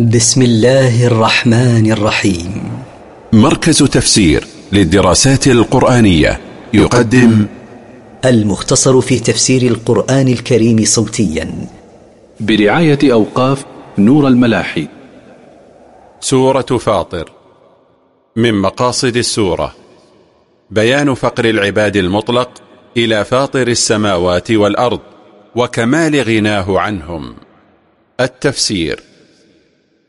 بسم الله الرحمن الرحيم. مركز تفسير للدراسات القرآنية يقدم المختصر في تفسير القرآن الكريم صوتيا. برعاية أوقاف نور الملاحي. سورة فاطر. من مقاصد السورة. بيان فقر العباد المطلق إلى فاطر السماوات والأرض وكمال غناه عنهم. التفسير.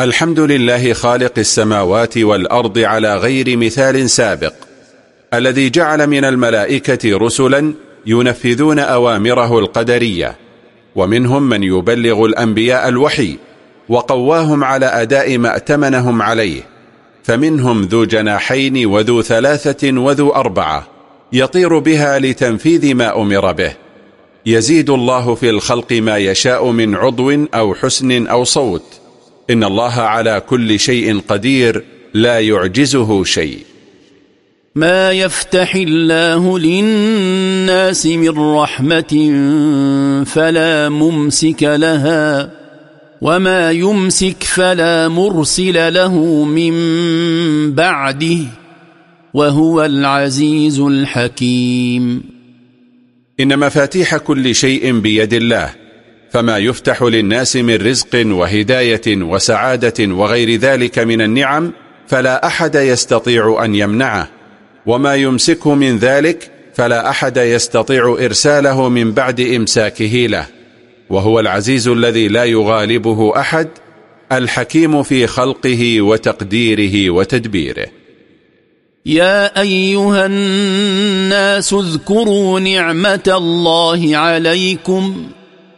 الحمد لله خالق السماوات والأرض على غير مثال سابق الذي جعل من الملائكة رسلا ينفذون أوامره القدرية ومنهم من يبلغ الأنبياء الوحي وقواهم على أداء ما أتمنهم عليه فمنهم ذو جناحين وذو ثلاثة وذو أربعة يطير بها لتنفيذ ما أمر به يزيد الله في الخلق ما يشاء من عضو أو حسن أو صوت. إن الله على كل شيء قدير لا يعجزه شيء. ما يفتح الله للناس من رحمة فلا ممسك لها وما يمسك فلا مرسل له من بعده وهو العزيز الحكيم. إن مفاتيح كل شيء بيد الله فما يفتح للناس من رزق وهداية وسعادة وغير ذلك من النعم فلا أحد يستطيع أن يمنعه. وما يمسكه من ذلك فلا أحد يستطيع إرساله من بعد إمساكه له. وهو العزيز الذي لا يغالبه أحد الحكيم في خلقه وتقديره وتدبيره. يا أيها الناس اذكروا نعمة الله عليكم.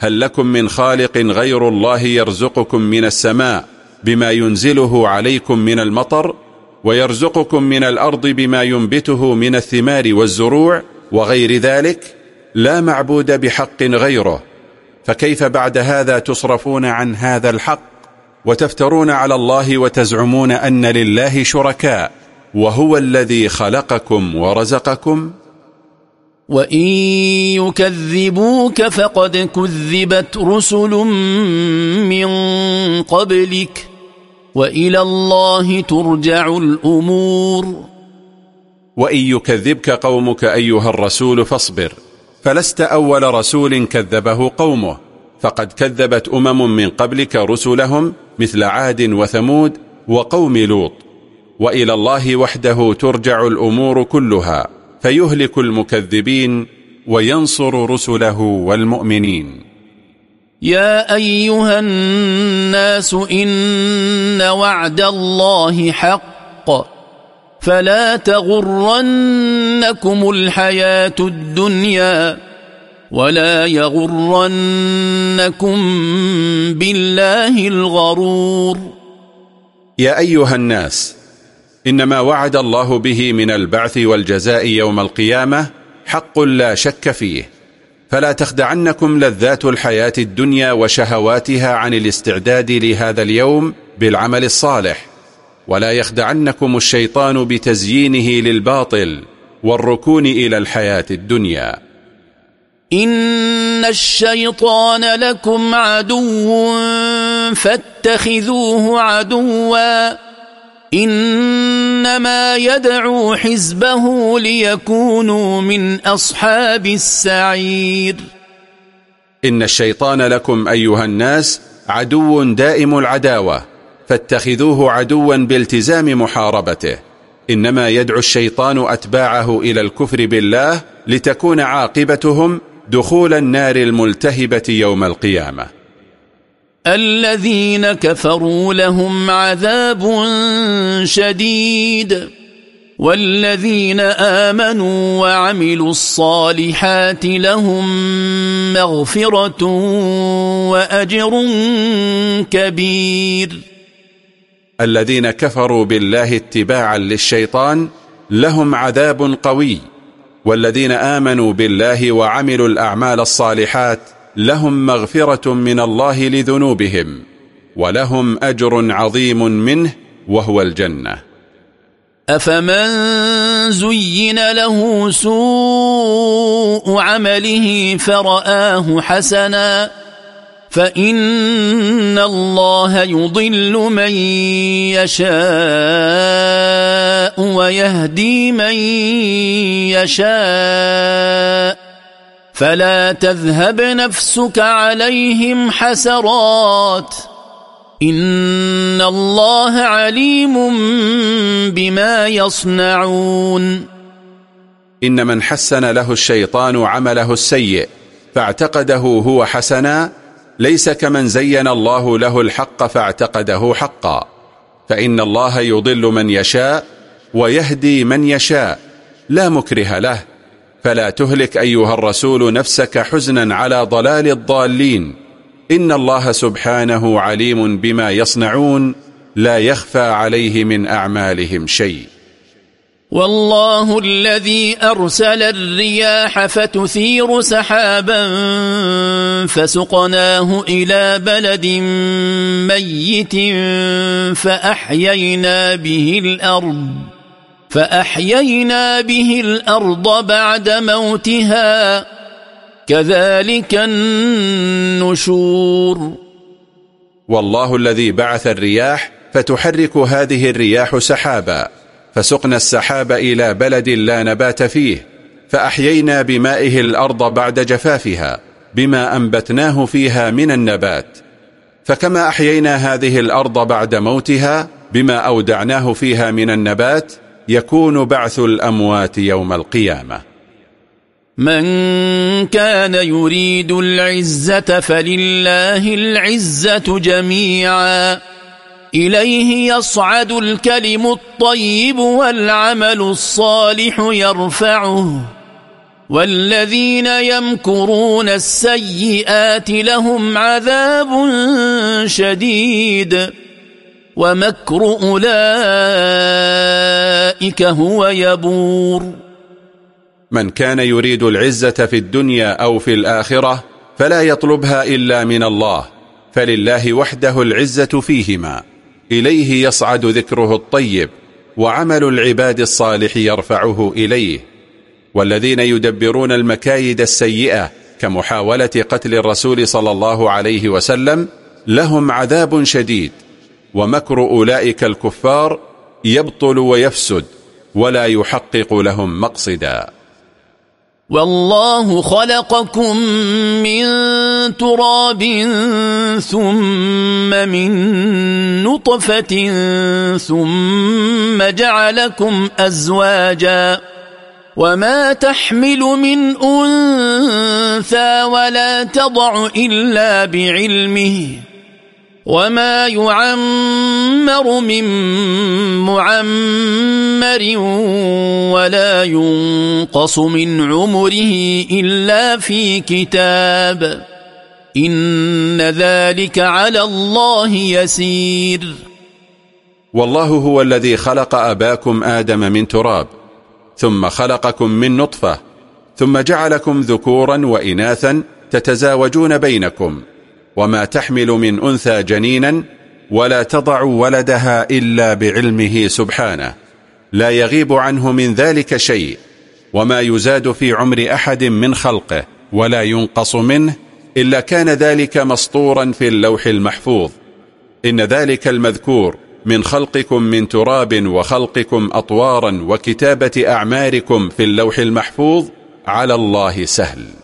هل لكم من خالق غير الله يرزقكم من السماء بما ينزله عليكم من المطر ويرزقكم من الأرض بما ينبته من الثمار والزروع وغير ذلك؟ لا معبود بحق غيره. فكيف بعد هذا تصرفون عن هذا الحق وتفترون على الله وتزعمون أن لله شركاء وهو الذي خلقكم ورزقكم؟ وإن يكذبوك فقد كذبت رسل من قبلك وإلى الله ترجع الأمور وإن يكذبك قومك أيها الرسول فاصبر فلست أول رسول كذبه قومه فقد كذبت أمم من قبلك رسلهم مثل عاد وثمود وقوم لوط وإلى الله وحده ترجع الأمور كلها فيهلك المكذبين وينصر رسله والمؤمنين. يا أيها الناس إن وعد الله حق. فلا تغرنكم الحياة الدنيا ولا يغرنكم بالله الغرور. يا أيها الناس إنما وعد الله به من البعث والجزاء يوم القيامة حق لا شك فيه. فلا تخدعنكم لذات الحياة الدنيا وشهواتها عن الاستعداد لهذا اليوم بالعمل الصالح. ولا يخدعنكم الشيطان بتزيينه للباطل والركون إلى الحياة الدنيا. إن الشيطان لكم عدو فاتخذوه عدوا. إنما يدعو حزبه ليكونوا من أصحاب السعير. إن الشيطان لكم أيها الناس عدو دائم العداوة فاتخذوه عدوا بالتزام محاربته. إنما يدعو الشيطان أتباعه إلى الكفر بالله لتكون عاقبتهم دخول النار الملتهبة يوم القيامة. الذين كفروا لهم عذاب شديد والذين آمنوا وعملوا الصالحات لهم مغفرة وأجر كبير. الذين كفروا بالله اتباعا للشيطان لهم عذاب قوي والذين آمنوا بالله وعملوا الأعمال الصالحات لهم مغفرة من الله لذنوبهم ولهم أجر عظيم منه وهو الجنة. أفمن زين له سوء عمله فرآه حسنا فإن الله يضل من يشاء ويهدي من يشاء. فلا تذهب نفسك عليهم حسرات. إن الله عليم بما يصنعون. إن من حسن له الشيطان عمله السيء فاعتقده هو حسنا ليس كمن زين الله له الحق فاعتقده حقا. فإن الله يضل من يشاء ويهدي من يشاء لا مكره له. فلا تهلك أيها الرسول نفسك حزنا على ضلال الضالين. إن الله سبحانه عليم بما يصنعون لا يخفى عليه من أعمالهم شيء. والله الذي أرسل الرياح فتثير سحابا فسقناه إلى بلد ميت فأحيينا به الأرض. فأحيينا به الأرض بعد موتها. كذلك النشور. والله الذي بعث الرياح فتحرك هذه الرياح سحابا فسقنا السحاب إلى بلد لا نبات فيه فأحيينا بمائه الأرض بعد جفافها بما أنبتناه فيها من النبات. فكما أحيينا هذه الأرض بعد موتها بما أودعناه فيها من النبات يكون بعث الأموات يوم القيامة. من كان يريد العزة فلله العزة جميعا. إليه يصعد الكلم الطيب والعمل الصالح يرفعه. والذين يمكرون السيئات لهم عذاب شديد. ومكر أولئك هو يبور. من كان يريد العزة في الدنيا أو في الآخرة فلا يطلبها إلا من الله فلله وحده العزة فيهما. إليه يصعد ذكره الطيب وعمل العباد الصالح يرفعه إليه. والذين يدبرون المكايد السيئة كمحاولة قتل الرسول صلى الله عليه وسلم لهم عذاب شديد. ومكر أولئك الكفار يبطل ويفسد ولا يحقق لهم مقصدا. والله خلقكم من تراب ثم من نطفة ثم جعلكم أزواجا وما تحمل من أنثى ولا تضع إلا بعلمه وما يعمر من معمر ولا ينقص من عمره الا في كتاب ان ذلك على الله يسير والله هو الذي خلق اباكم آدم من تراب ثم خلقكم من نطفه ثم جعلكم ذكورا واناثا تتزاوجون بينكم. وما تحمل من أنثى جنينا ولا تضع ولدها إلا بعلمه سبحانه. لا يغيب عنه من ذلك شيء وما يزاد في عمر أحد من خلقه ولا ينقص منه إلا كان ذلك مسطورا في اللوح المحفوظ. إن ذلك المذكور من خلقكم من تراب وخلقكم أطوارا وكتابة أعماركم في اللوح المحفوظ على الله سهل.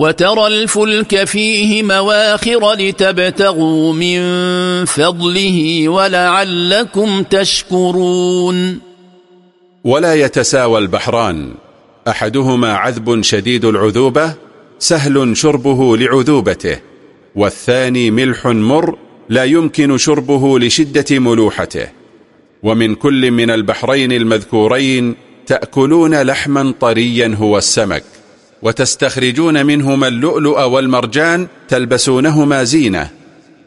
وترى الفلك فيه مواخر لتبتغوا من فضله ولعلكم تشكرون. ولا يتساوى البحران. أحدهما عذب شديد العذوبة سهل شربه لعذوبته والثاني ملح مر لا يمكن شربه لشدة ملوحته. ومن كل من البحرين المذكورين تأكلون لحما طريا هو السمك. وتستخرجون منهما اللؤلؤ والمرجان تلبسونهما زينة.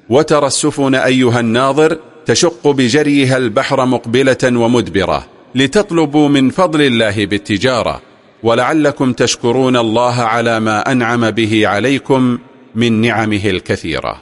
وترى السفن أيها الناظر تشق بجريها البحر مقبلة ومدبرة لتطلبوا من فضل الله بالتجارة. ولعلكم تشكرون الله على ما أنعم به عليكم من نعمه الكثيرة.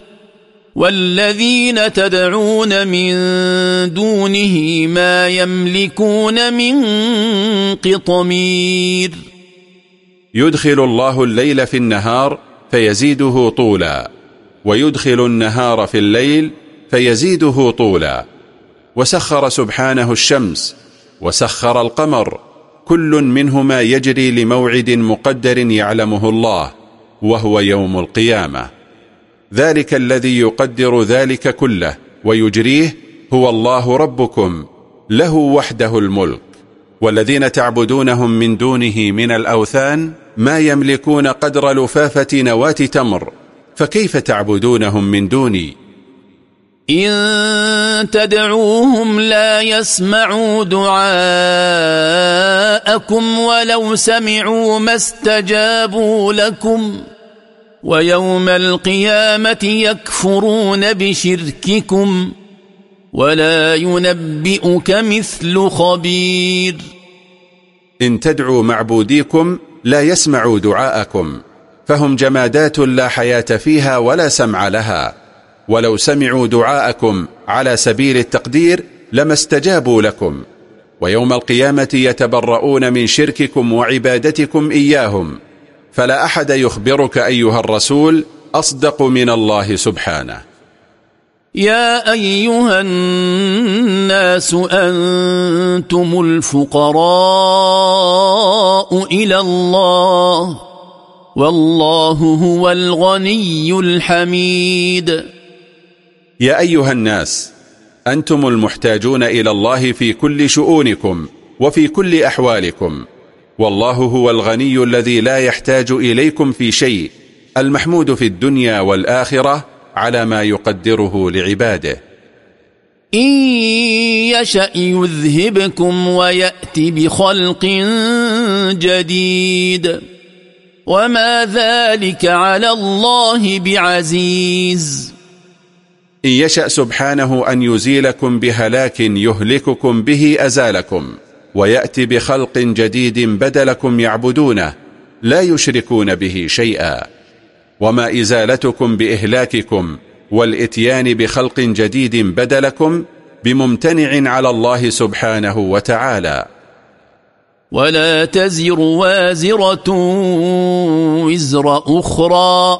والذين تدعون من دونه ما يملكون من قطمير. يدخل الله الليل في النهار فيزيده طولا ويدخل النهار في الليل فيزيده طولا. وسخر سبحانه الشمس وسخر القمر كل منهما يجري لموعد مقدر يعلمه الله وهو يوم القيامة. ذلك الذي يقدر ذلك كله ويجريه هو الله ربكم له وحده الملك. والذين تعبدونهم من دونه من الأوثان ما يملكون قدر لفافة نواة تمر فكيف تعبدونهم من دوني؟ إن تدعوهم لا يسمعوا دعاءكم ولو سمعوا ما استجابوا لكم. ويوم القيامة يكفرون بشرككم ولا ينبئك مثل خبير. إن تدعوا معبوديكم لا يسمعوا دعاءكم فهم جمادات لا حياة فيها ولا سمع لها. ولو سمعوا دعاءكم على سبيل التقدير لما استجابوا لكم. ويوم القيامة يتبرؤون من شرككم وعبادتكم إياهم. فلا أحد يخبرك أيها الرسول أصدق من الله سبحانه. يا أيها الناس أنتم الفقراء إلى الله والله هو الغني الحميد. يا أيها الناس أنتم المحتاجون إلى الله في كل شؤونكم وفي كل أحوالكم. والله هو الغني الذي لا يحتاج إليكم في شيء المحمود في الدنيا والآخرة على ما يقدره لعباده. إن يشأ يذهبكم ويأتي بخلق جديد. وما ذلك على الله بعزيز. إن يشأ سبحانه أن يزيلكم بهلاك يهلككم به أزالكم. ويأتي بخلق جديد بدلكم يعبدونه لا يشركون به شيئا. وما إزالتكم بإهلاككم والإتيان بخلق جديد بدلكم بممتنع على الله سبحانه وتعالى. ولا تزر وازرة وزر أخرى.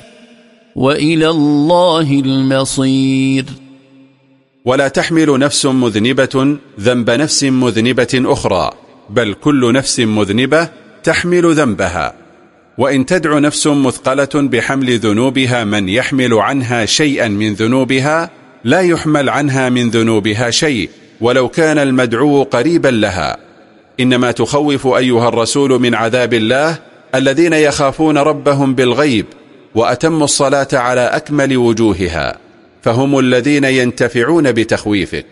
وإلى الله المصير. ولا تحمل نفس مذنبة ذنب نفس مذنبة أخرى بل كل نفس مذنبة تحمل ذنبها. وإن تدع نفس مثقلة بحمل ذنوبها من يحمل عنها شيئا من ذنوبها لا يحمل عنها من ذنوبها شيء ولو كان المدعو قريبا لها. إنما تخوف أيها الرسول من عذاب الله الذين يخافون ربهم بالغيب وأتموا الصلاة على أكمل وجوهها فهم الذين ينتفعون بتخويفك.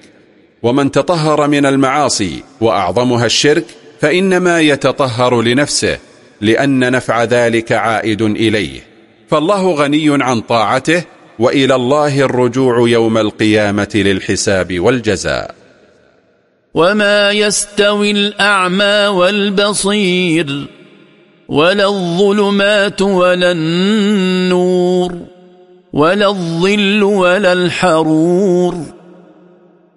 ومن تطهر من المعاصي وأعظمها الشرك فإنما يتطهر لنفسه لأن نفع ذلك عائد إليه. فالله غني عن طاعته وإلى الله الرجوع يوم القيامة للحساب والجزاء. وما يستوي الأعمى والبصير. ولا الظلمات ولا النور ولا الظل ولا الحرور.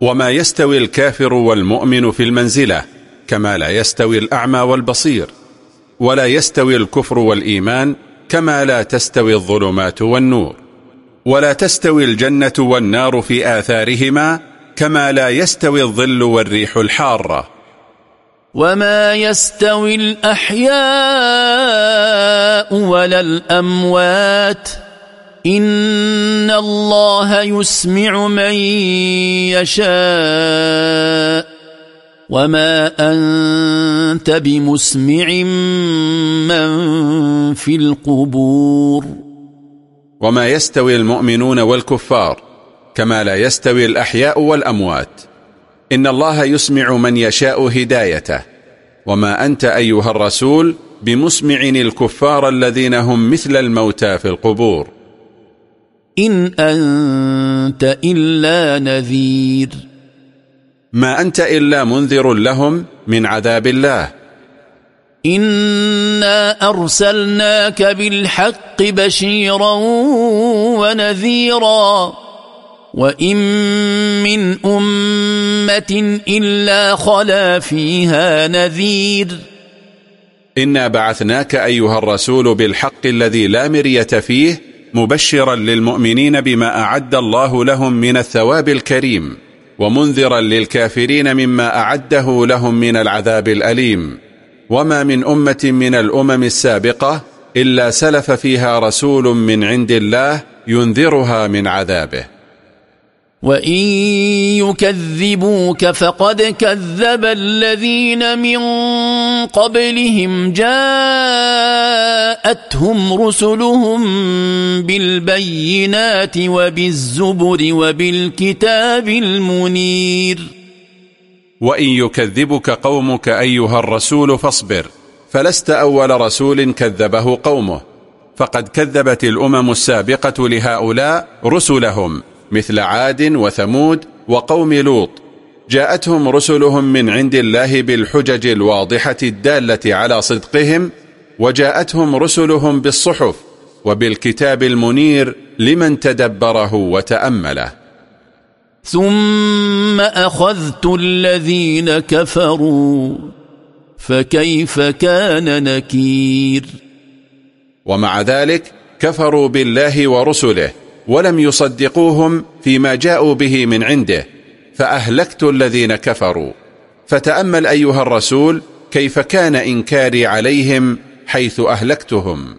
وما يستوي الكافر والمؤمن في المنزلة كما لا يستوي الأعمى والبصير ولا يستوي الكفر والإيمان كما لا تستوي الظلمات والنور ولا تستوي الجنة والنار في آثارهما كما لا يستوي الظل والريح الحارة. وما يستوي الأحياء ولا الأموات إن الله يسمع من يشاء وما أنت بمسمع من في القبور وما يستوي المؤمنون والكفار كما لا يستوي الأحياء والأموات إن الله يسمع من يشاء هدايته. وما أنت أيها الرسول بمسمع الكفار الذين هم مثل الموتى في القبور. إن أنت إلا نذير. ما أنت إلا منذر لهم من عذاب الله. إنا أرسلناك بالحق بشيرا ونذيرا. وإن من أمة إلا خلا فيها نذير إنا بعثناك أيها الرسول بالحق الذي لا مرية فيه مبشرا للمؤمنين بما أعد الله لهم من الثواب الكريم ومنذرا للكافرين مما أعده لهم من العذاب الأليم وما من أمة من الأمم السابقة إلا سلف فيها رسول من عند الله ينذرها من عذابه وإن يكذبوك فقد كذب الذين من قبلهم جاءتهم رسلهم بالبينات وبالزبر وبالكتاب المنير وإن يكذبك قومك أيها الرسول فاصبر فلست أول رسول كذبه قومه فقد كذبت الأمم السابقة لهؤلاء رسلهم. مثل عاد وثمود وقوم لوط. جاءتهم رسلهم من عند الله بالحجج الواضحة الدالة على صدقهم وجاءتهم رسلهم بالصحف وبالكتاب المنير لمن تدبره وتأمله. ثم أخذت الذين كفروا فكيف كان نكير؟ ومع ذلك كفروا بالله ورسله ولم يصدقوهم فيما جاءوا به من عنده فأهلكت الذين كفروا. فتأمل أيها الرسول كيف كان إنكاري عليهم حيث أهلكتهم.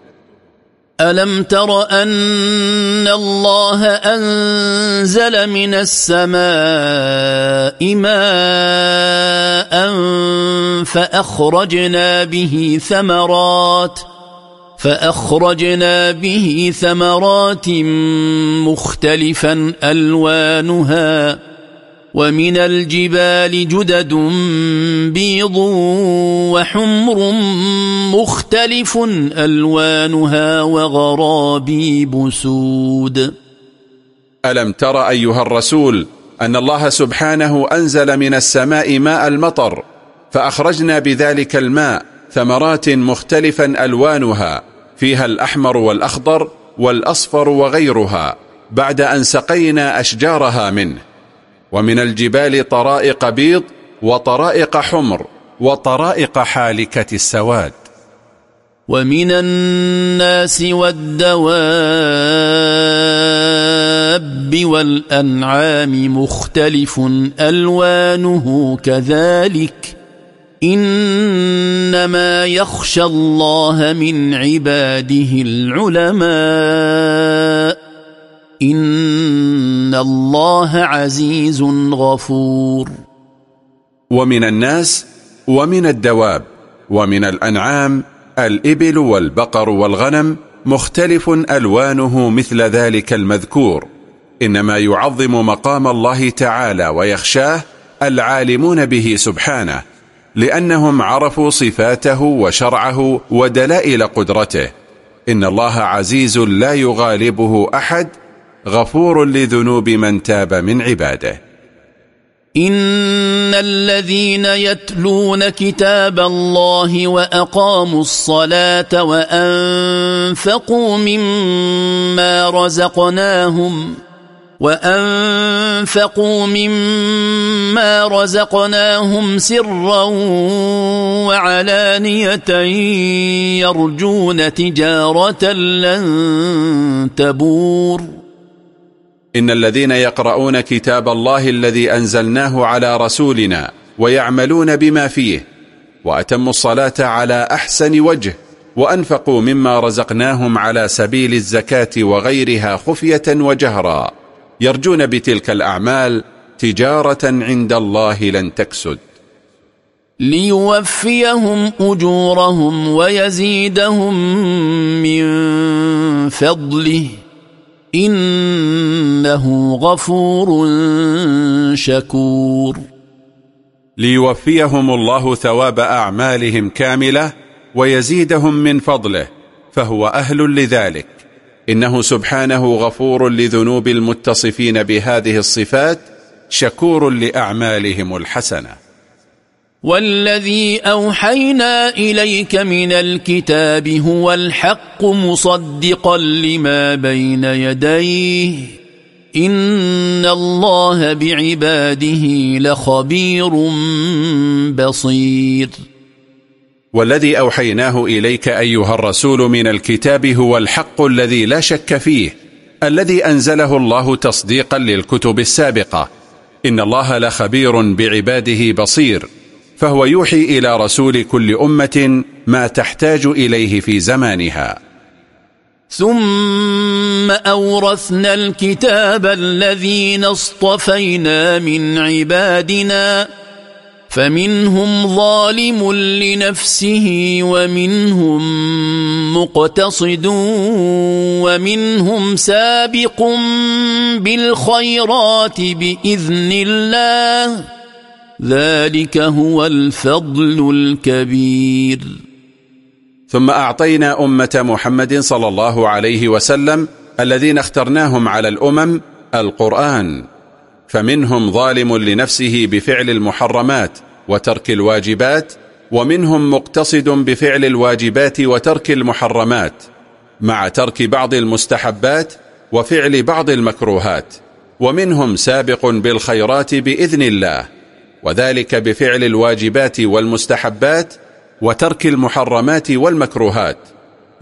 ألم تر أن الله أنزل من السماء ماء فأخرجنا به ثمرات ۖ فأخرجنا به ثمرات مختلفا ألوانها ومن الجبال جدد بيض وحمر مختلف ألوانها وغرابيب سود. ألم تر أيها الرسول أن الله سبحانه أنزل من السماء ماء المطر فأخرجنا بذلك الماء ثمرات مختلفا ألوانها فيها الأحمر والأخضر والأصفر وغيرها بعد أن سقينا أشجارها منه. ومن الجبال طرائق بيض وطرائق حمر وطرائق حالكة السواد. ومن الناس والدواب والأنعام مختلف ألوانه كذلك. إنما يخشى الله من عباده العلماء. إن الله عزيز غفور. ومن الناس ومن الدواب ومن الأنعام الإبل والبقر والغنم مختلف ألوانه مثل ذلك المذكور. إنما يعظم مقام الله تعالى ويخشاه العالمون به سبحانه. لأنهم عرفوا صفاته وشرعه ودلائل قدرته. إن الله عزيز لا يغالبه أحد غفور لذنوب من تاب من عباده. إن الذين يتلون كتاب الله وأقاموا الصلاة وأنفقوا مما رزقناهم وأنفقوا مما رزقناهم سرا وعلانية يرجون تجارة لن تبور إن الذين يقرؤون كتاب الله الذي أنزلناه على رسولنا ويعملون بما فيه وأتموا الصلاة على أحسن وجه وأنفقوا مما رزقناهم على سبيل الزكاة وغيرها خفية وجهرا يرجون بتلك الأعمال تجارة عند الله لن تكسد. ليوفيهم أجورهم ويزيدهم من فضله. إنه غفور شكور. ليوفيهم الله ثواب أعمالهم كاملة ويزيدهم من فضله فهو أهل لذلك. إنه سبحانه غفور لذنوب المتصفين بهذه الصفات شكور لأعمالهم الحسنة. والذي أوحينا إليك من الكتاب هو الحق مصدقا لما بين يديه. إن الله بعباده لخبير بصير. والذي أوحيناه إليك أيها الرسول من الكتاب هو الحق الذي لا شك فيه الذي أنزله الله تصديقا للكتب السابقة. إن الله لخبير بعباده بصير فهو يوحي إلى رسول كل أمة ما تحتاج إليه في زمانها. ثم أورثنا الكتاب الذين اصطفينا من عبادنا فمنهم ظالم لنفسه ومنهم مقتصد ومنهم سابق بالخيرات بإذن الله. ذلك هو الفضل الكبير. ثم أعطينا أمة محمد صلى الله عليه وسلم الذين اخترناهم على الأمم القرآن. فمنهم ظالم لنفسه بفعل المحرمات وترك الواجبات ومنهم مقتصد بفعل الواجبات وترك المحرمات مع ترك بعض المستحبات وفعل بعض المكروهات ومنهم سابق بالخيرات بإذن الله وذلك بفعل الواجبات والمستحبات وترك المحرمات والمكروهات.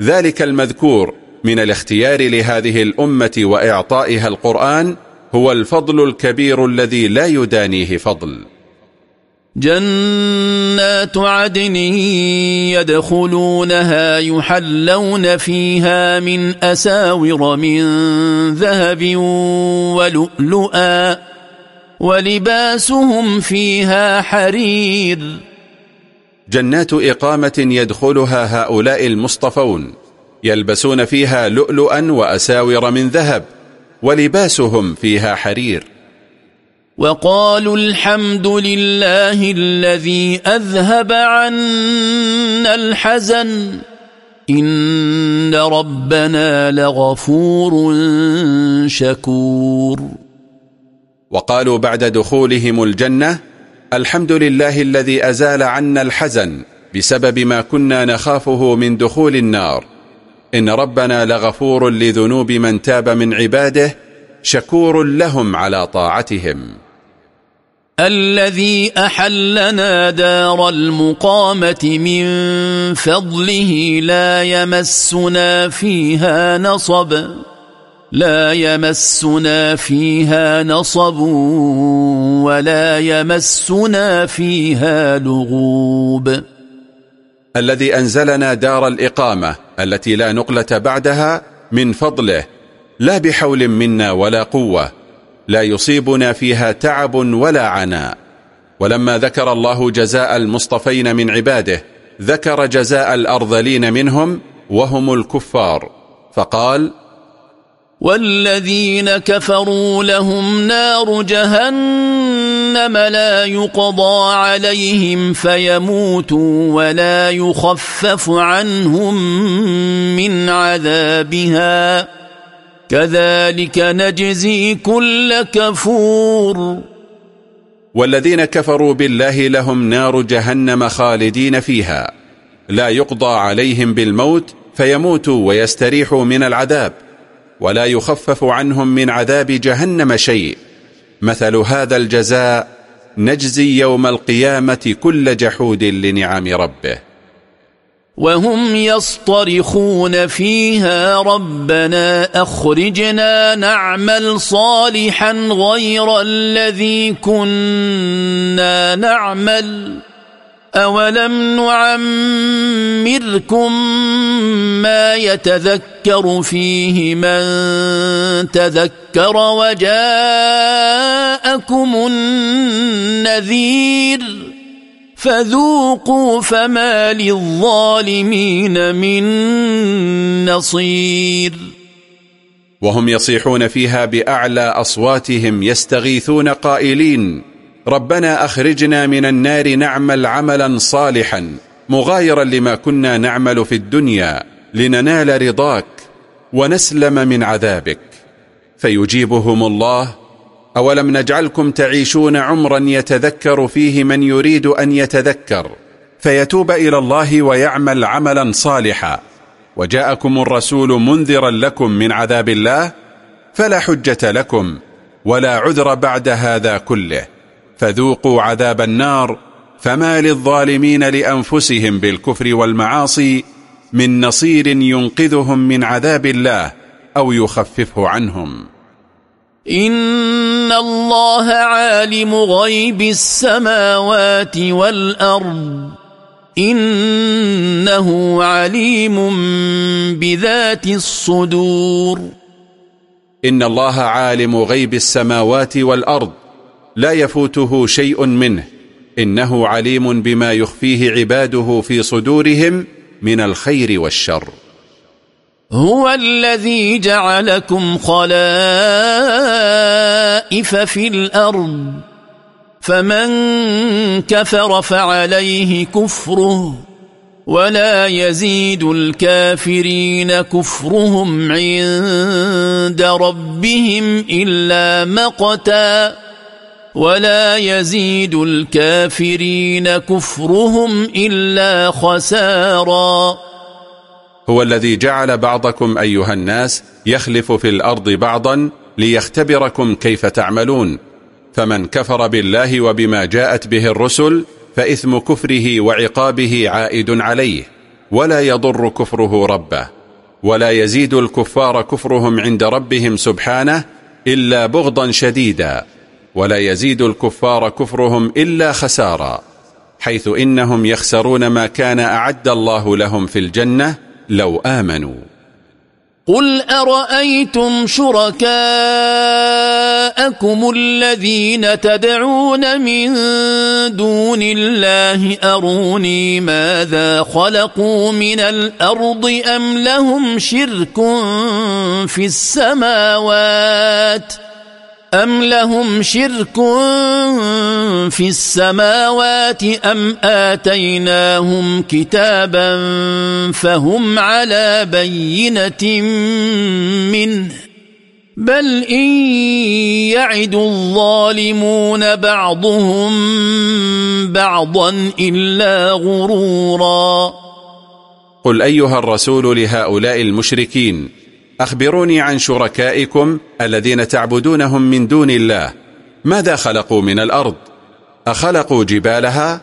ذلك المذكور من الاختيار لهذه الأمة وإعطائها القرآن هو الفضل الكبير الذي لا يدانيه فضل. جنات عدن يدخلونها يحلون فيها من أساور من ذهب ولؤلؤا ولباسهم فيها حرير. جنات إقامة يدخلها هؤلاء المصطفون يلبسون فيها لؤلؤا وأساور من ذهب. ولباسهم فيها حرير. وقالوا الحمد لله الذي أذهب عنا الحزن. إن ربنا لغفور شكور. وقالوا بعد دخولهم الجنة الحمد لله الذي أزال عنا الحزن بسبب ما كنا نخافه من دخول النار. إن ربنا لغفور لذنوب من تاب من عباده شكور لهم على طاعتهم. الذي أحلنا دار المقامة من فضله لا يمسنا فيها نصب لا يمسنا فيها نصب ولا يمسنا فيها لغوب. الذي أنزلنا دار الإقامة التي لا نقلة بعدها من فضله لا بحول منا ولا قوة لا يصيبنا فيها تعب ولا عناء ولما ذكر الله جزاء المصطفين من عباده ذكر جزاء الأرذلين منهم وهم الكفار. فقال والذين كفروا لهم نار جهنم لا يقضى عليهم فيموتوا ولا يخفف عنهم من عذابها. كذلك نجزي كل كفور. والذين كفروا بالله لهم نار جهنم خالدين فيها. لا يقضى عليهم بالموت فيموتوا ويستريحوا من العذاب. ولا يخفف عنهم من عذاب جهنم شيء. مثل هذا الجزاء نجزي يوم القيامة كل جحود لنعم ربه. وهم يصطرخون فيها ربنا أخرجنا نعمل صالحا غير الذي كنا نعمل. أولم نعمركم ما يتذكر فيه من تذكر وجاءكم النذير فذوقوا فما للظالمين من نصير وهم يصيحون فيها بأعلى أصواتهم يستغيثون قائلين ربنا أخرجنا من النار نعمل عملا صالحا مغايرا لما كنا نعمل في الدنيا لننال رضاك ونسلم من عذابك. فيجيبهم الله أولم نجعلكم تعيشون عمرا يتذكر فيه من يريد أن يتذكر؟ فيتوب إلى الله ويعمل عملا صالحا. وجاءكم الرسول منذرا لكم من عذاب الله فلا حجة لكم ولا عذر بعد هذا كله. فذوقوا عذاب النار فما للظالمين لأنفسهم بالكفر والمعاصي من نصير ينقذهم من عذاب الله أو يخففه عنهم. إن الله عالم غيب السماوات والأرض. إنه عليم بذات الصدور. إن الله عالم غيب السماوات والأرض. لا يفوته شيء منه. إنه عليم بما يخفيه عباده في صدورهم من الخير والشر. هو الذي جعلكم خلائف في الأرض فمن كفر فعليه كفره ولا يزيد الكافرين كفرهم عند ربهم إلا مقتاً. ولا يزيد الكافرين كفرهم إلا خسارا. هو الذي جعل بعضكم أيها الناس يخلف في الأرض بعضا ليختبركم كيف تعملون. فمن كفر بالله وبما جاءت به الرسل فإثم كفره وعقابه عائد عليه ولا يضر كفره ربه ولا يزيد الكفار كفرهم عند ربهم سبحانه إلا بغضا شديدا. ولا يزيد الكفار كفرهم إلا خسارا حيث إنهم يخسرون ما كان أعد الله لهم في الجنة لو آمنوا قل أرأيتم شركاءكم الذين تدعون من دون الله أروني ماذا خلقوا من الأرض أم لهم شرك في السماوات ؟ أم لهم شرك في السماوات أم آتيناهم كتابا فهم على بينة منه بل إن يعد الظالمون بعضهم بعضا إلا غرورا. قل أيها الرسول لهؤلاء المشركين أخبروني عن شركائكم الذين تعبدونهم من دون الله. ماذا خلقوا من الأرض؟ أخلقوا جبالها؟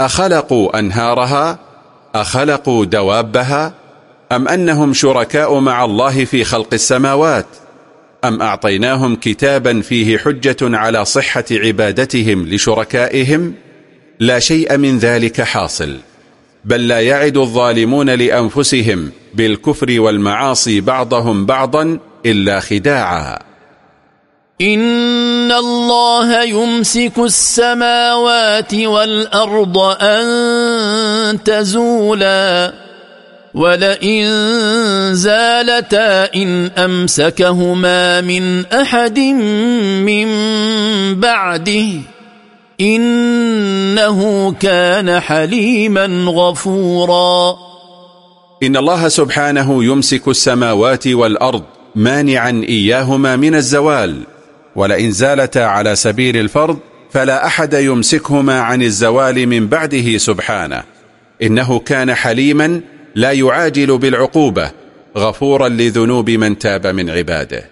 أخلقوا أنهارها؟ أخلقوا دوابها؟ أم أنهم شركاء مع الله في خلق السماوات؟ أم أعطيناهم كتابا فيه حجة على صحة عبادتهم لشركائهم؟ لا شيء من ذلك حاصل. بل لا يعد الظالمون لأنفسهم بالكفر والمعاصي بعضهم بعضا إلا خداعا. إن الله يمسك السماوات والأرض أن تزولا. ولئن زالتا إن أمسكهما من أحد من بعده. إنه كان حليما غفورا. إن الله سبحانه يمسك السماوات والأرض مانعا إياهما من الزوال ولئن زالتا على سبيل الفرض فلا أحد يمسكهما عن الزوال من بعده سبحانه. إنه كان حليما لا يعاجل بالعقوبة غفورا لذنوب من تاب من عباده.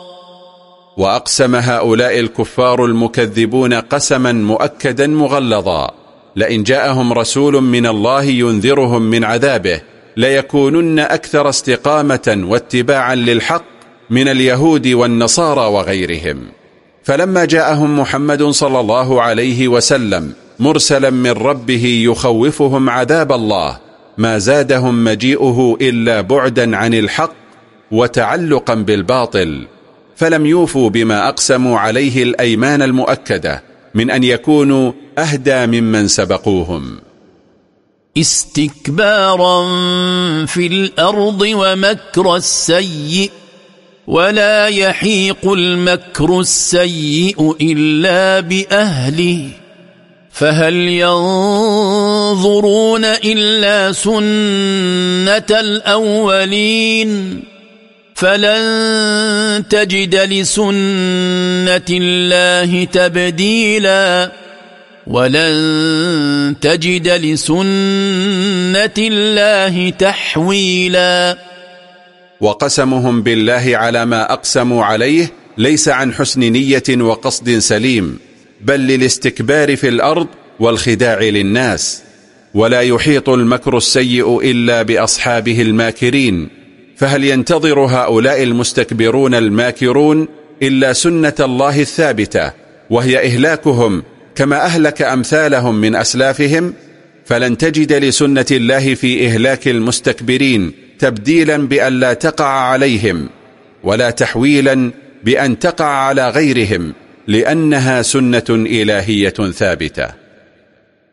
وأقسم هؤلاء الكفار المكذبون قسما مؤكدا مغلظا. لئن جاءهم رسول من الله ينذرهم من عذابه ليكونن أكثر استقامة واتباعا للحق من اليهود والنصارى وغيرهم. فلما جاءهم محمد صلى الله عليه وسلم مرسلا من ربه يخوفهم عذاب الله ما زادهم مجيئه إلا بعدا عن الحق وتعلقا بالباطل. فلم يوفوا بما أقسموا عليه الأيمان المؤكدة من أن يكونوا أهدى ممن سبقوهم. استكبارا في الأرض ومكر السيئ ولا يحيق المكر السيء إلا بأهله. فهل ينظرون إلا سنة الأولين؟ فلن تجد لسنة الله تبديلا ولن تجد لسنة الله تحويلا. وقسمهم بالله على ما أقسموا عليه ليس عن حسن نية وقصد سليم بل للاستكبار في الأرض والخداع للناس. ولا يحيط المكر السيء إلا بأصحابه الماكرين. فهل ينتظر هؤلاء المستكبرون الماكرون إلا سنة الله الثابتة وهي إهلاكهم كما أهلك أمثالهم من أسلافهم؟ فلن تجد لسنة الله في إهلاك المستكبرين تبديلا بأن لا تقع عليهم ولا تحويلا بأن تقع على غيرهم لأنها سنة إلهية ثابتة.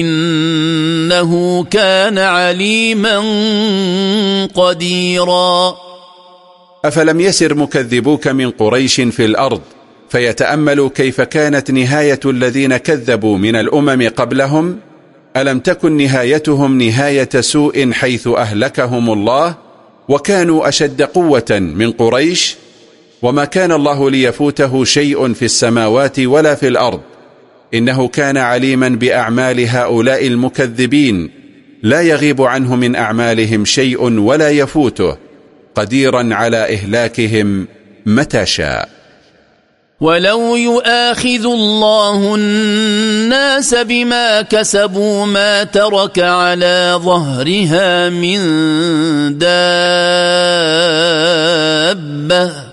إنه كان عليما قديرا. أفلم يسر مكذبوك من قريش في الأرض فيتاملوا كيف كانت نهاية الذين كذبوا من الأمم قبلهم؟ ألم تكن نهايتهم نهاية سوء حيث أهلكهم الله وكانوا أشد قوة من قريش؟ وما كان الله ليفوته شيء في السماوات ولا في الأرض إنه كان عليما بأعمال هؤلاء المكذبين لا يغيب عنه من أعمالهم شيء ولا يفوته قديرا على إهلاكهم متى شاء. ولو يؤاخذ الله الناس بما كسبوا ما ترك على ظهرها من دابه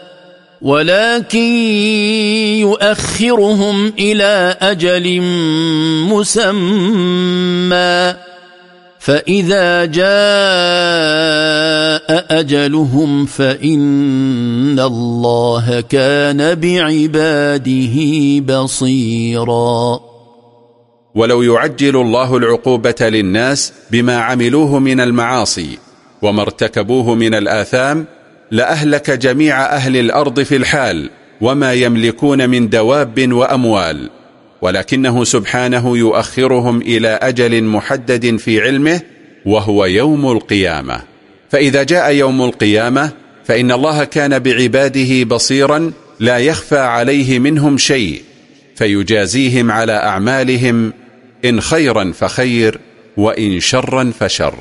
ولكن يؤخرهم إلى أجل مسمى. فإذا جاء أجلهم فإن الله كان بعباده بصيرا. ولو يعجل الله العقوبة للناس بما عملوه من المعاصي وما ارتكبوه من الآثام لأهلك جميع أهل الأرض في الحال وما يملكون من دواب وأموال ولكنه سبحانه يؤخرهم إلى أجل محدد في علمه وهو يوم القيامة. فإذا جاء يوم القيامة فإن الله كان بعباده بصيرا لا يخفى عليه منهم شيء فيجازيهم على أعمالهم إن خيرا فخير وإن شرا فشر.